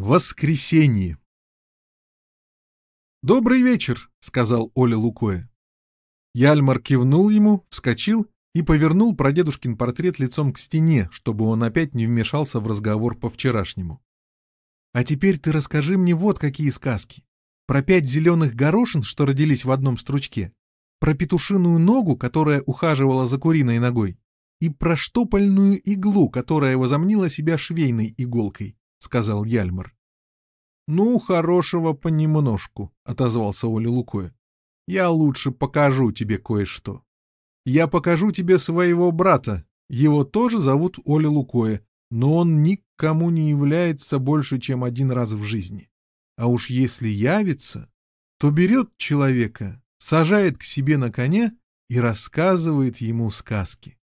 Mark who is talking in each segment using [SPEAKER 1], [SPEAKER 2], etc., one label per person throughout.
[SPEAKER 1] Воскресенье. «Добрый вечер», — сказал Оля Лукоя. Яльмар кивнул ему, вскочил и повернул прадедушкин портрет лицом к стене, чтобы он опять не вмешался в разговор по-вчерашнему. «А теперь ты расскажи мне вот какие сказки. Про пять зеленых горошин, что родились в одном стручке, про петушиную ногу, которая ухаживала за куриной ногой, и про штопольную иглу, которая возомнила себя швейной иголкой. — сказал Яльмар. — Ну, хорошего понемножку, — отозвался Оля Лукоя. — Я лучше покажу тебе кое-что. Я покажу тебе своего брата. Его тоже зовут Оля Лукоя, но он никому не является больше, чем один раз в жизни. А уж если явится, то берет человека, сажает к себе на коня и рассказывает ему сказки.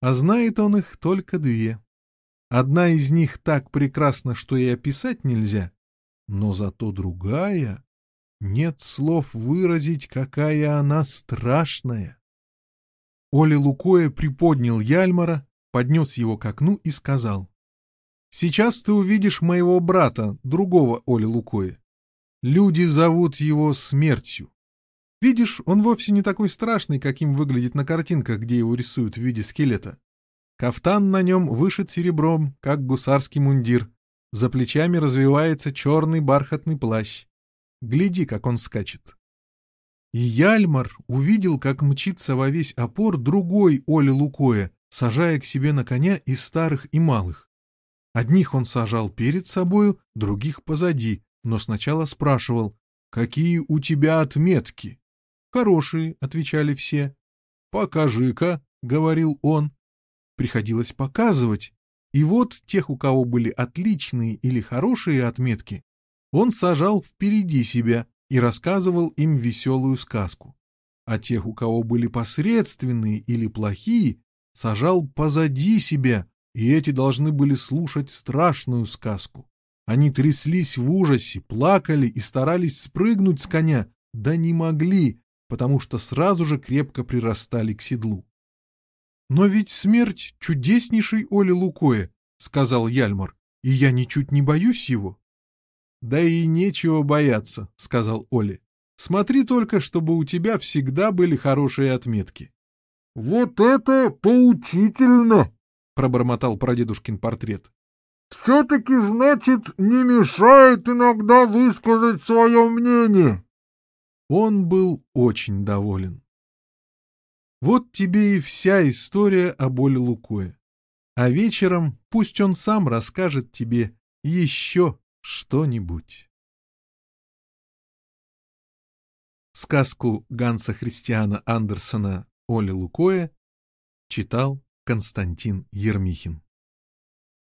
[SPEAKER 1] А знает он их только две. Одна из них так прекрасна, что и описать нельзя, но зато другая... Нет слов выразить, какая она страшная. Оля Лукоя приподнял Яльмара, поднес его к окну и сказал. «Сейчас ты увидишь моего брата, другого Оли Лукоя. Люди зовут его смертью. Видишь, он вовсе не такой страшный, каким выглядит на картинках, где его рисуют в виде скелета. Кафтан на нем вышит серебром, как гусарский мундир. За плечами развивается черный бархатный плащ. Гляди, как он скачет. И Яльмар увидел, как мчится во весь опор другой Оли Лукоя, сажая к себе на коня из старых и малых. Одних он сажал перед собою, других позади, но сначала спрашивал, «Какие у тебя отметки?» «Хорошие», — отвечали все. «Покажи-ка», — говорил он приходилось показывать. И вот тех, у кого были отличные или хорошие отметки, он сажал впереди себя и рассказывал им веселую сказку. А тех, у кого были посредственные или плохие, сажал позади себя, и эти должны были слушать страшную сказку. Они тряслись в ужасе, плакали и старались спрыгнуть с коня, да не могли, потому что сразу же крепко прирастали к седлу. «Но ведь смерть чудеснейший Оли Лукоя», — сказал Яльмар, — «и я ничуть не боюсь его». «Да и нечего бояться», — сказал Оли. «Смотри только, чтобы у тебя всегда были хорошие отметки».
[SPEAKER 2] «Вот это поучительно!»
[SPEAKER 1] — пробормотал прадедушкин портрет.
[SPEAKER 2] «Все-таки, значит, не мешает иногда высказать свое мнение».
[SPEAKER 1] Он был очень доволен. Вот тебе и вся история о боли Лукоя. А вечером пусть он сам расскажет тебе еще что-нибудь. Сказку Ганса Христиана Андерсона «Оля Лукоя» читал Константин Ермихин.